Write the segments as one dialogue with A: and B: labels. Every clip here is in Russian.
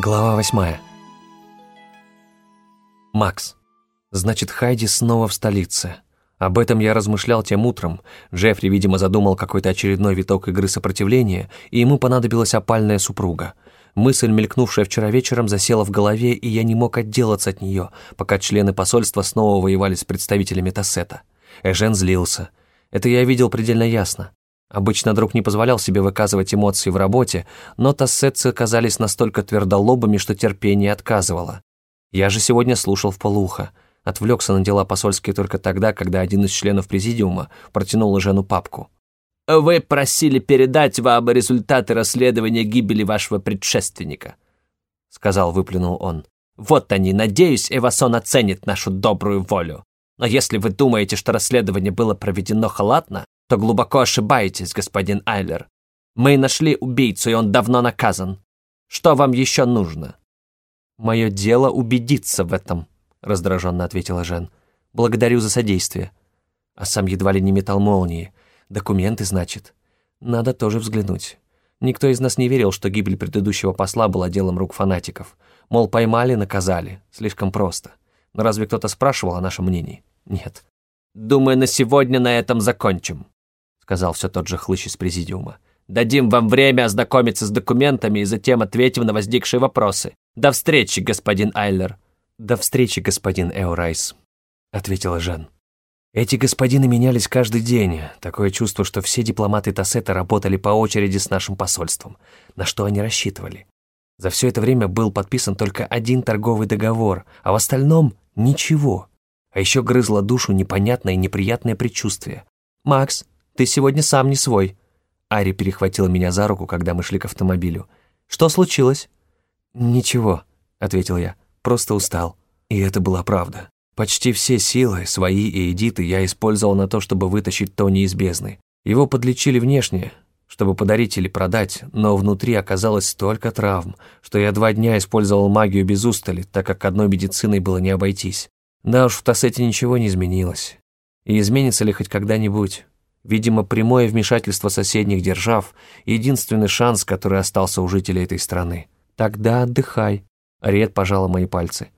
A: Глава восьмая. Макс. Значит, Хайди снова в столице. Об этом я размышлял тем утром. Джеффри, видимо, задумал какой-то очередной виток игры сопротивления, и ему понадобилась опальная супруга. Мысль, мелькнувшая вчера вечером, засела в голове, и я не мог отделаться от нее, пока члены посольства снова воевали с представителями Тассета. Эжен злился. Это я видел предельно ясно. Обычно друг не позволял себе выказывать эмоции в работе, но тассетцы оказались настолько твердолобыми, что терпение отказывало. Я же сегодня слушал в полухо. Отвлекся на дела посольские только тогда, когда один из членов президиума протянул Жену папку.
B: «Вы просили передать вам результаты расследования гибели вашего предшественника», — сказал, выплюнул он. «Вот они, надеюсь, Эвасон оценит нашу добрую волю. Но если вы думаете, что расследование было проведено халатно, то глубоко ошибаетесь, господин Айлер. Мы нашли убийцу, и он давно наказан. Что вам еще нужно?»
A: «Мое дело убедиться в этом», — раздраженно ответила Жен. «Благодарю за содействие». А сам едва ли не метал молнии. «Документы, значит. Надо тоже взглянуть». Никто из нас не верил, что гибель предыдущего посла была делом рук фанатиков. Мол, поймали, наказали. Слишком просто. Но разве кто-то спрашивал о нашем мнении? Нет.
B: «Думаю, на сегодня на этом закончим», сказал все тот же хлыщ из президиума. «Дадим вам время ознакомиться с документами и затем ответим на возникшие вопросы. До встречи, господин Айлер».
A: «До встречи, господин Эурайс», — ответила Жан. Эти господины менялись каждый день. Такое чувство, что все дипломаты Тассета работали по очереди с нашим посольством. На что они рассчитывали? За все это время был подписан только один торговый договор, а в остальном — ничего. А еще грызло душу непонятное и неприятное предчувствие. «Макс, ты сегодня сам не свой». Ари перехватила меня за руку, когда мы шли к автомобилю. «Что случилось?» «Ничего», — ответил я, — «просто устал». И это была правда. Почти все силы, свои и Эдиты, я использовал на то, чтобы вытащить Тони из бездны. Его подлечили внешне, чтобы подарить или продать, но внутри оказалось столько травм, что я два дня использовал магию без устали, так как одной медициной было не обойтись. Да уж, в Тассете ничего не изменилось. И изменится ли хоть когда-нибудь? Видимо, прямое вмешательство соседних держав — единственный шанс, который остался у жителей этой страны. Тогда отдыхай. Ред пожала мои пальцы.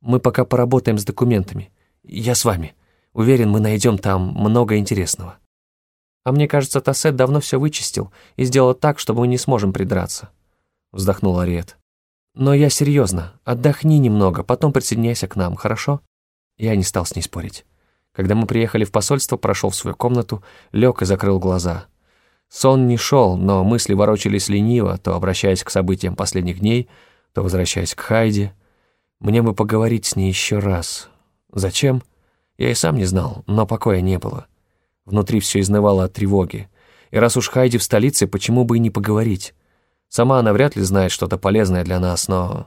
A: Мы пока поработаем с документами. Я с вами. Уверен, мы найдем там много интересного. А мне кажется, Тассет давно все вычистил и сделал так, что мы не сможем придраться. Вздохнула Ред. Но я серьезно. Отдохни немного, потом присоединяйся к нам, хорошо? Я не стал с ней спорить. Когда мы приехали в посольство, прошел в свою комнату, лег и закрыл глаза. Сон не шел, но мысли ворочались лениво, то обращаясь к событиям последних дней, то возвращаясь к Хайде. Мне бы поговорить с ней еще раз. Зачем? Я и сам не знал, но покоя не было. Внутри все изнывало от тревоги. И раз уж Хайди в столице, почему бы и не поговорить? Сама она вряд ли знает что-то полезное для нас, но...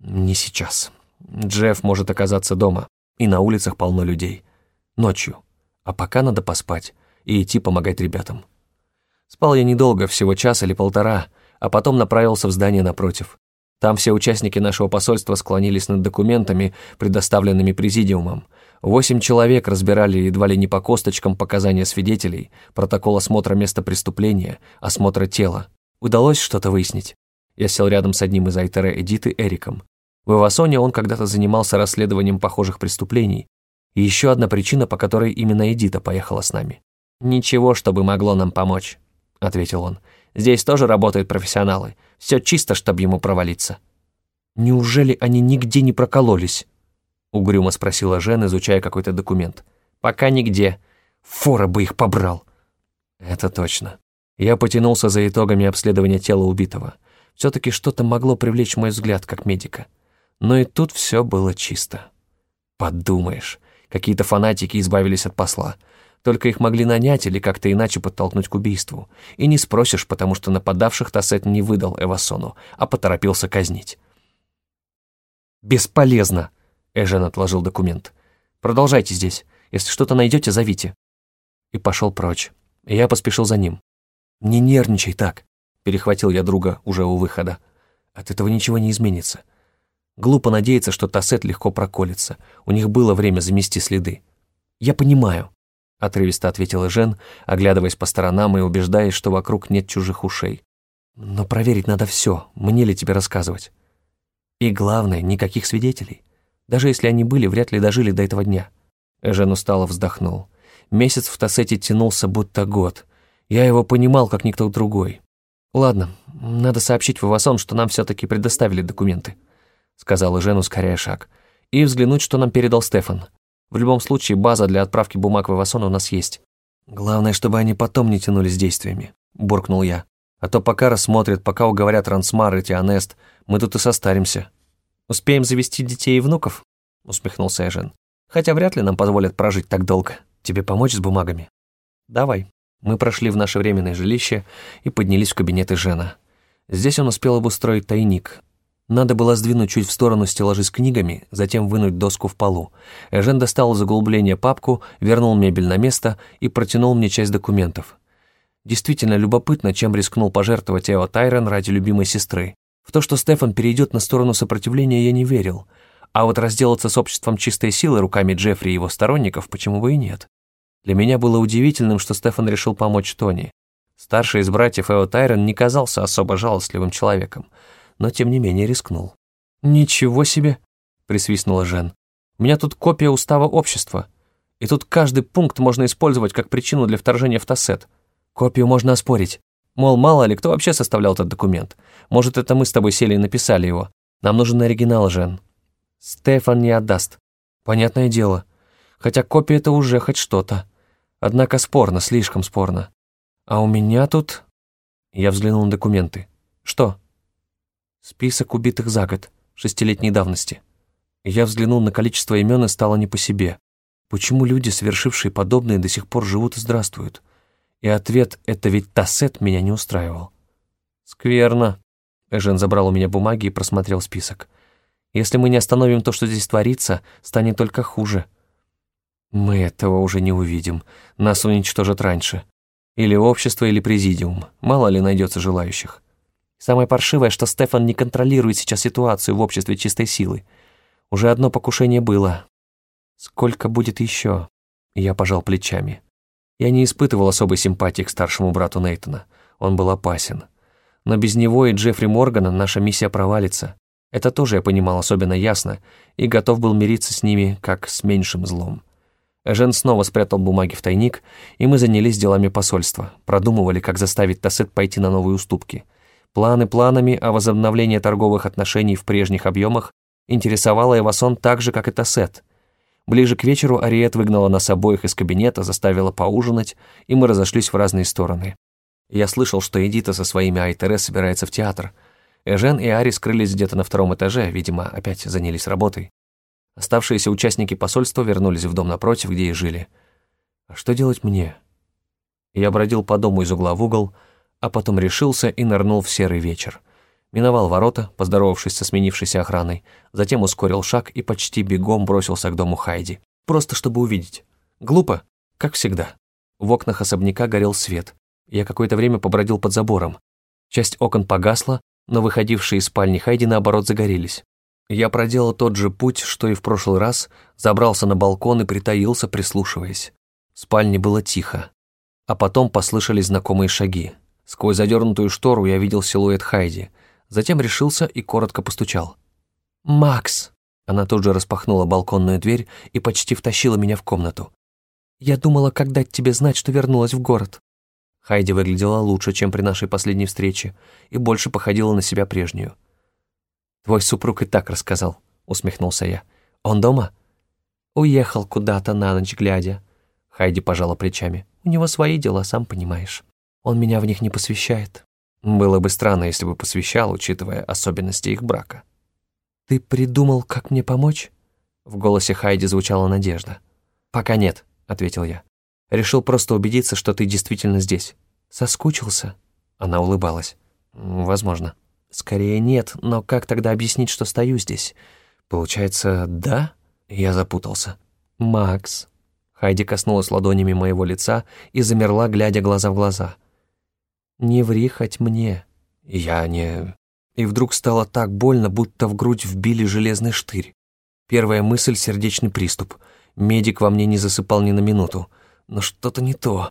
A: Не сейчас. Джефф может оказаться дома, и на улицах полно людей ночью. А пока надо поспать и идти помогать ребятам. Спал я недолго, всего час или полтора, а потом направился в здание напротив. Там все участники нашего посольства склонились над документами, предоставленными президиумом. Восемь человек разбирали едва ли не по косточкам показания свидетелей, протокол осмотра места преступления, осмотра тела. Удалось что-то выяснить. Я сел рядом с одним из Айтера Эдиты Эриком. В Эвасоне он когда-то занимался расследованием похожих преступлений, и еще одна причина, по которой именно Эдита поехала с нами. «Ничего, чтобы могло нам помочь», — ответил он. «Здесь тоже работают профессионалы. Все чисто, чтобы ему провалиться». «Неужели они нигде не прокололись?» — угрюмо спросила Жен, изучая какой-то документ. «Пока нигде. Фора бы их побрал». «Это точно». Я потянулся за итогами обследования тела убитого. Все-таки что-то могло привлечь мой взгляд как медика. Но и тут все было чисто. Подумаешь, Какие-то фанатики избавились от посла. Только их могли нанять или как-то иначе подтолкнуть к убийству. И не спросишь, потому что нападавших Тассет не выдал Эвасону, а поторопился казнить. «Бесполезно!» — Эжен отложил документ. «Продолжайте здесь. Если что-то найдете, зовите». И пошел прочь. И я поспешил за ним. «Не нервничай так», — перехватил я друга уже у выхода. «От этого ничего не изменится. Глупо надеяться, что Тассет легко проколется. У них было время замести следы. «Я понимаю», — отрывисто ответила Жен, оглядываясь по сторонам и убеждаясь, что вокруг нет чужих ушей. «Но проверить надо все. Мне ли тебе рассказывать?» И главное, никаких свидетелей. Даже если они были, вряд ли дожили до этого дня. Эжен устало вздохнул. Месяц в Тассете тянулся будто год. Я его понимал, как никто другой. «Ладно, надо сообщить в Ивасон, что нам все таки предоставили документы», сказал Эжен, ускоряя шаг. «И взглянуть, что нам передал Стефан. В любом случае, база для отправки бумаг в Ивасон у нас есть. Главное, чтобы они потом не тянулись действиями», буркнул я. «А то пока рассмотрят, пока уговорят Трансмар и Тианест, мы тут и состаримся». «Успеем завести детей и внуков?» усмехнулся Эжен. «Хотя вряд ли нам позволят прожить так долго. Тебе помочь с бумагами?» «Давай». Мы прошли в наше временное жилище и поднялись в кабинет Эжена. Здесь он успел обустроить тайник. Надо было сдвинуть чуть в сторону стеллажи с книгами, затем вынуть доску в полу. Эжен достал из углубления папку, вернул мебель на место и протянул мне часть документов. Действительно любопытно, чем рискнул пожертвовать Эо Тайрон ради любимой сестры. В то, что Стефан перейдет на сторону сопротивления, я не верил. А вот разделаться с обществом чистой силы руками Джеффри и его сторонников почему бы и нет. Для меня было удивительным, что Стефан решил помочь Тони. Старший из братьев Эо Тайрон не казался особо жалостливым человеком, но тем не менее рискнул. «Ничего себе!» — присвистнула Жен. «У меня тут копия устава общества, и тут каждый пункт можно использовать как причину для вторжения в Тассет. Копию можно оспорить. Мол, мало ли, кто вообще составлял этот документ. Может, это мы с тобой сели и написали его. Нам нужен оригинал, Жен. Стефан не отдаст. Понятное дело. Хотя копия — это уже хоть что-то. Однако спорно, слишком спорно. А у меня тут... Я взглянул на документы. Что? Список убитых за год, шестилетней давности. Я взглянул на количество имен и стало не по себе. Почему люди, совершившие подобное, до сих пор живут и здравствуют? И ответ «это ведь Тассет» меня не устраивал. «Скверно». Эжен забрал у меня бумаги и просмотрел список. «Если мы не остановим то, что здесь творится, станет только хуже». Мы этого уже не увидим. Нас уничтожат раньше. Или общество, или президиум. Мало ли найдется желающих. Самое паршивое, что Стефан не контролирует сейчас ситуацию в обществе чистой силы. Уже одно покушение было. Сколько будет еще? Я пожал плечами. Я не испытывал особой симпатии к старшему брату Нейтона. Он был опасен. Но без него и Джеффри Моргана наша миссия провалится. Это тоже я понимал особенно ясно и готов был мириться с ними, как с меньшим злом. Жен снова спрятал бумаги в тайник, и мы занялись делами посольства, продумывали, как заставить Тассет пойти на новые уступки. Планы планами, а возобновление торговых отношений в прежних объемах интересовало Эвасон так же, как и Тассет. Ближе к вечеру Ариет выгнала нас обоих из кабинета, заставила поужинать, и мы разошлись в разные стороны. Я слышал, что Эдита со своими Айтере собирается в театр. Эжен и Ари скрылись где-то на втором этаже, видимо, опять занялись работой. Оставшиеся участники посольства вернулись в дом напротив, где и жили. А что делать мне? Я бродил по дому из угла в угол, а потом решился и нырнул в серый вечер. Миновал ворота, поздоровавшись со сменившейся охраной, затем ускорил шаг и почти бегом бросился к дому Хайди. Просто чтобы увидеть. Глупо, как всегда. В окнах особняка горел свет. Я какое-то время побродил под забором. Часть окон погасла, но выходившие из спальни Хайди наоборот загорелись. Я проделал тот же путь, что и в прошлый раз, забрался на балкон и притаился, прислушиваясь. В спальне было тихо. А потом послышались знакомые шаги. Сквозь задернутую штору я видел силуэт Хайди. Затем решился и коротко постучал. «Макс!» Она тут же распахнула балконную дверь и почти втащила меня в комнату. «Я думала, как дать тебе знать, что вернулась в город». Хайди выглядела лучше, чем при нашей последней встрече, и больше походила на себя прежнюю. «Твой супруг и так рассказал», — усмехнулся я. «Он дома?» «Уехал куда-то на ночь глядя». Хайди пожала плечами. «У него свои дела, сам понимаешь. Он меня в них не посвящает». Было бы странно, если бы посвящал, учитывая особенности их брака. «Ты придумал, как мне помочь?» В голосе Хайди звучала надежда. «Пока нет», — ответил я. «Решил просто убедиться, что ты действительно здесь». «Соскучился?» Она улыбалась. «Возможно». Скорее нет, но как тогда объяснить, что стою здесь? Получается, да? Я запутался. Макс. Хайди коснулась ладонями моего лица и замерла, глядя глаза в глаза. Не ври хоть мне. Я не... И вдруг стало так больно, будто в грудь вбили железный штырь. Первая мысль — сердечный приступ. Медик во мне не засыпал ни на минуту. Но что-то не то.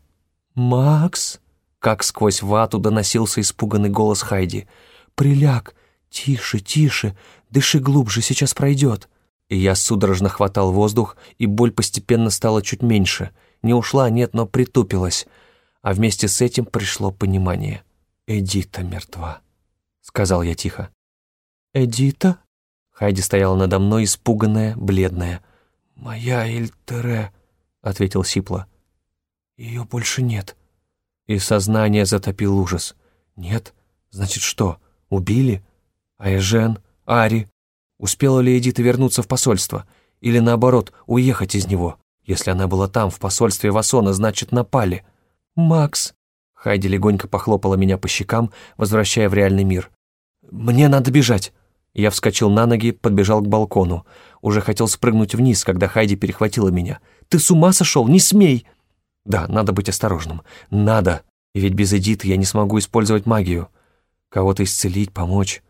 A: «Макс?» Как сквозь вату доносился испуганный голос Хайди — Приляг, «Тише, тише, дыши глубже, сейчас пройдет». И я судорожно хватал воздух, и боль постепенно стала чуть меньше. Не ушла, нет, но притупилась. А вместе с этим пришло понимание. «Эдита мертва», — сказал я тихо. «Эдита?» Хайди стояла надо мной, испуганная, бледная. «Моя Ильтере», — ответил Сипла. «Ее больше нет». И сознание затопил ужас. «Нет? Значит, что, убили? А Эжен? Ари? Успела ли Эдита вернуться в посольство? Или наоборот, уехать из него? Если она была там, в посольстве Васона, значит, напали. «Макс!» Хайди легонько похлопала меня по щекам, возвращая в реальный мир. «Мне надо бежать!» Я вскочил на ноги, подбежал к балкону. Уже хотел спрыгнуть вниз, когда Хайди перехватила меня. «Ты с ума сошел? Не смей!» «Да, надо быть осторожным. Надо. Ведь без Эдиты я не смогу использовать магию. Кого-то исцелить, помочь.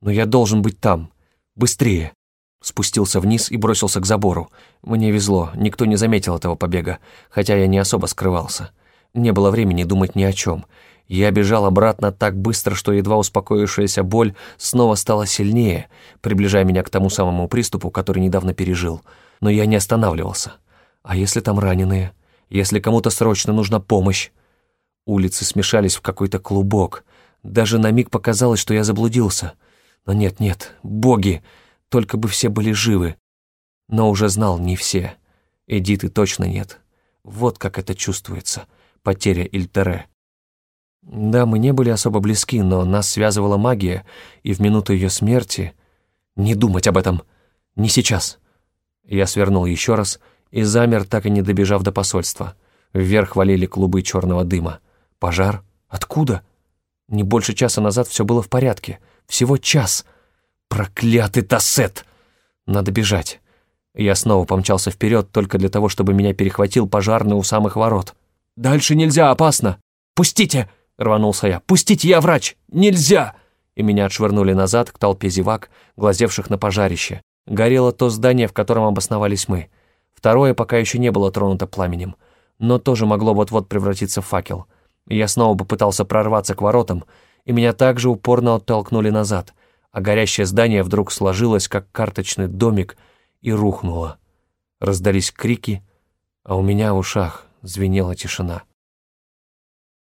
A: Но я должен быть там. Быстрее!» Спустился вниз и бросился к забору. Мне везло, никто не заметил этого побега, хотя я не особо скрывался. Не было времени думать ни о чем. Я бежал обратно так быстро, что едва успокоившаяся боль снова стала сильнее, приближая меня к тому самому приступу, который недавно пережил. Но я не останавливался. А если там раненые? Если кому-то срочно нужна помощь? Улицы смешались в какой-то клубок. Даже на миг показалось, что я заблудился. Но нет-нет, боги, только бы все были живы. Но уже знал, не все. Эдиты точно нет. Вот как это чувствуется — потеря Ильтере. Да, мы не были особо близки, но нас связывала магия, и в минуту ее смерти... Не думать об этом. Не сейчас. Я свернул еще раз и замер, так и не добежав до посольства. Вверх валили клубы черного дыма. Пожар? Откуда? Не больше часа назад все было в порядке. Всего час. Проклятый тассет! Надо бежать. Я снова помчался вперед только для того, чтобы меня перехватил пожарный у самых ворот. «Дальше нельзя, опасно! Пустите!» — рванулся я. «Пустите, я врач! Нельзя!» И меня отшвырнули назад к толпе зевак, глазевших на пожарище. Горело то здание, в котором обосновались мы. Второе пока еще не было тронуто пламенем, но тоже могло вот-вот превратиться в факел. Я снова попытался прорваться к воротам, и меня также упорно оттолкнули назад, а горящее здание вдруг сложилось, как карточный домик, и рухнуло. Раздались крики, а у меня в ушах звенела тишина.